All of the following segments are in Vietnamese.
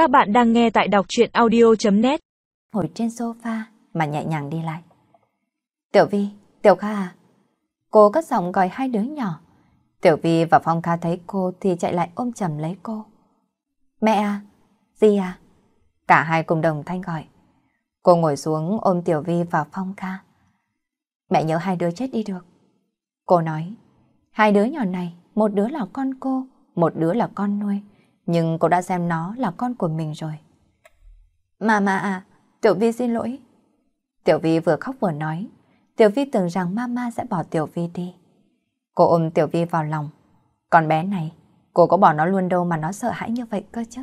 Các bạn đang nghe tại đọc chuyện audio.net Ngồi trên sofa mà nhẹ nhàng đi lại. Tiểu Vi, Tiểu Kha à? Cô cất giọng gọi hai đứa nhỏ. Tiểu Vi và Phong Kha thấy cô thì chạy lại ôm chầm lấy cô. Mẹ à? Gì à? Cả hai cùng đồng thanh gọi. Cô ngồi xuống ôm Tiểu Vi và Phong Kha. Mẹ nhớ hai đứa chết đi được. Cô nói, hai đứa nhỏ này, một đứa là con cô, một đứa là con nuôi. Nhưng cô đã xem nó là con của mình rồi. Mama à, Tiểu Vi xin lỗi. Tiểu Vi vừa khóc vừa nói. Tiểu Vi tưởng rằng mama sẽ bỏ Tiểu Vi đi. Cô ôm Tiểu Vi vào lòng. Con bé này, cô có bỏ nó luôn đâu mà nó sợ hãi như vậy cơ chứ.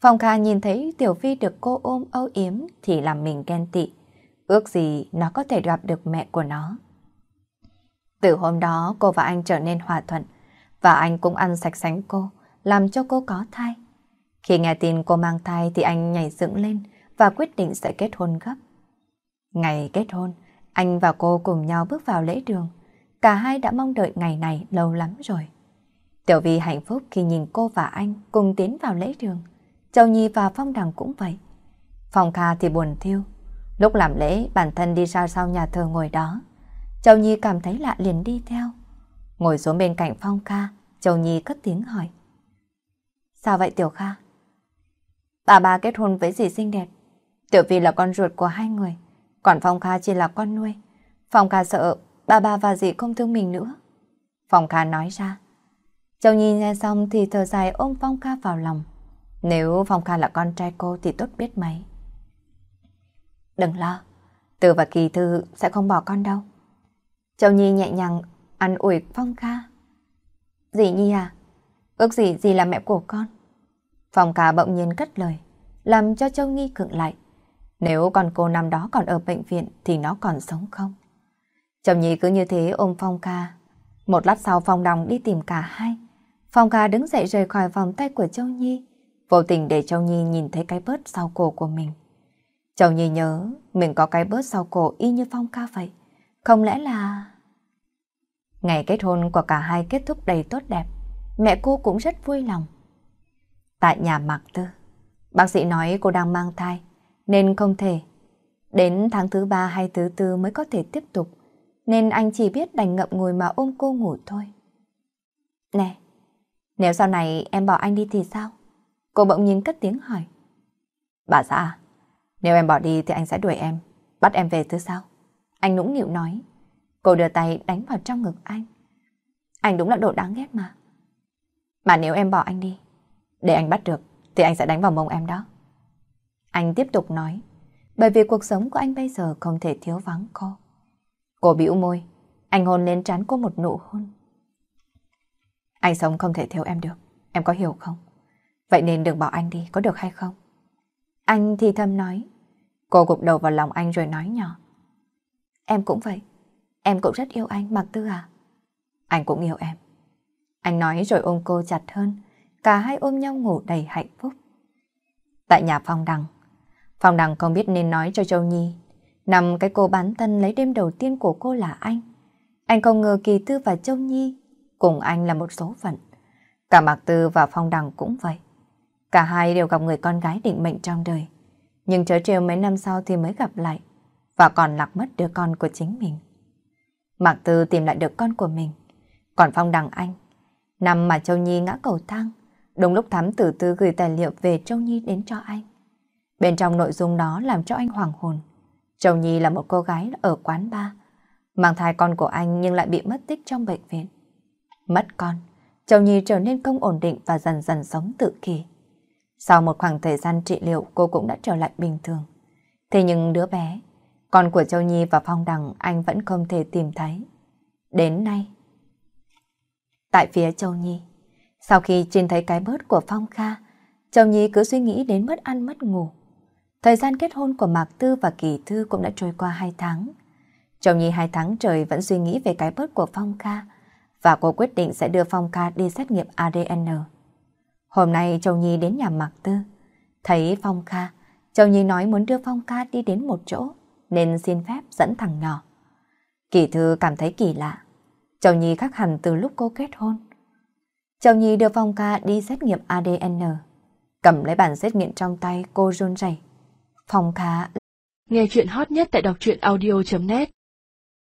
Phong Kha nhìn thấy Tiểu Vi được cô ôm âu yếm thì làm mình ghen tị. Ước gì nó có thể gặp được mẹ của nó. Từ hôm đó cô và anh trở nên hòa thuận và anh cũng ăn sạch sánh cô làm cho cô có thai. Khi nghe tin cô mang thai thì anh nhảy dựng lên và quyết định sẽ kết hôn gấp. Ngày kết hôn, anh và cô cùng nhau bước vào lễ đường. Cả hai đã mong đợi ngày này lâu lắm rồi. Tiểu Vi hạnh phúc khi nhìn cô và anh cùng tiến vào lễ đường. Châu Nhi và Phong Đằng cũng vậy. Phong Kha thì buồn thiêu. Lúc làm lễ, bản thân đi ra sau nhà thờ ngồi đó. Châu Nhi cảm thấy lạ liền đi theo. Ngồi xuống bên cạnh Phong Kha, Châu Nhi cất tiếng hỏi. Sao vậy Tiểu Kha? Bà bà kết hôn với dì xinh đẹp. Tiểu Vi là con ruột của hai người, còn Phong Kha chỉ là con nuôi. Phong Kha sợ bà bà và dì không thương mình nữa. Phong Kha nói ra. Châu Nhi nghe xong thì thở dài ôm Phong Kha vào lòng. Nếu Phong Kha là con trai cô thì tốt biết mấy. Đừng lo, Từ và Kỳ Thư sẽ không bỏ con đâu. Châu Nhi nhẹ nhàng ăn ủi Phong Kha. Dì Nhi à, ước gì dì là mẹ của con. Phong ca bỗng nhiên cất lời, làm cho Châu Nhi cựng lại. Nếu con cô năm đó còn ở bệnh viện thì nó còn sống không? Châu Nhi cứ như thế ôm Phong ca. Một lát sau Phong Đồng đi tìm cả hai. Phong ca đứng dậy rời khỏi vòng tay của Châu Nhi, vô tình để Châu Nhi nhìn thấy cái bớt sau cổ của mình. Châu Nhi nhớ mình có cái bớt sau cổ y như Phong ca vậy. Không lẽ là... Ngày kết hôn của cả hai kết thúc đầy tốt đẹp, mẹ cô cũng rất vui lòng. Tại nhà Mạc Tư, bác sĩ nói cô đang mang thai, nên không thể. Đến tháng thứ ba hay thứ tư mới có thể tiếp tục, nên anh chỉ biết đành ngậm ngùi mà ôm cô ngủ thôi. Nè, nếu sau này em bỏ anh đi thì sao? Cô bỗng nhiên cất tiếng hỏi. Bà xã à, nếu em bỏ đi thì anh sẽ đuổi em, bắt em về thứ sao? Anh nũng nịu nói. Cô đưa tay đánh vào trong ngực anh. Anh đúng là đồ đáng ghét mà. Mà nếu em bỏ anh đi, để anh bắt được, thì anh sẽ đánh vào mông em đó. Anh tiếp tục nói, bởi vì cuộc sống của anh bây giờ không thể thiếu vắng cô. Cô bĩu môi, anh hôn lên trán cô một nụ hôn. Anh sống không thể thiếu em được, em có hiểu không? Vậy nên đừng bỏ anh đi, có được hay không? Anh thì thầm nói. Cô gục đầu vào lòng anh rồi nói nhỏ. Em cũng vậy, em cũng rất yêu anh, Mạc Tư à? Anh cũng yêu em. Anh nói rồi ôm cô chặt hơn, cả hai ôm nhau ngủ đầy hạnh phúc. Tại nhà Phong Đằng, Phong Đằng không biết nên nói cho Châu Nhi, năm cái cô bán thân lấy đêm đầu tiên của cô là anh. Anh không ngờ Kỳ Tư và Châu Nhi cùng anh là một số phận. Cả Mạc Tư và Phong Đằng cũng vậy. Cả hai đều gặp người con gái định mệnh trong đời. Nhưng chớ trêu mấy năm sau thì mới gặp lại và còn lạc mất đứa con của chính mình. Mạc Tư tìm lại được con của mình. Còn Phong Đằng Anh, năm mà Châu Nhi ngã cầu thang, đúng lúc thám tử tư gửi tài liệu về Châu Nhi đến cho anh. Bên trong nội dung đó làm cho anh hoàng hồn. Châu Nhi là một cô gái ở quán bar, mang thai con của anh nhưng lại bị mất tích trong bệnh viện. Mất con, Châu Nhi trở nên không ổn định và dần dần sống tự kỷ. Sau một khoảng thời gian trị liệu cô cũng đã trở lại bình thường. Thế nhưng đứa bé, con của Châu Nhi và Phong Đằng anh vẫn không thể tìm thấy. Đến nay, tại phía Châu Nhi, sau khi trên thấy cái bớt của Phong Kha, chồng Nhi cứ suy nghĩ đến mất ăn mất ngủ. Thời gian kết hôn của Mạc Tư và Kỳ Thư cũng đã trôi qua hai tháng. chồng Nhi hai tháng trời vẫn suy nghĩ về cái bớt của Phong Kha và cô quyết định sẽ đưa Phong Kha đi xét nghiệm ADN. Hôm nay chồng Nhi đến nhà Mạc Tư, thấy Phong Kha, chồng Nhi nói muốn đưa Phong Kha đi đến một chỗ, nên xin phép dẫn thằng nhỏ. Kỳ Thư cảm thấy kỳ lạ. chồng Nhi khác hẳn từ lúc cô kết hôn. Chào Nhi đưa Phong ca đi xét nghiệm ADN. Cầm lấy bản xét nghiệm trong tay, cô run rẩy. Phong ca... Nghe chuyện hot nhất tại đọc truyện audio.net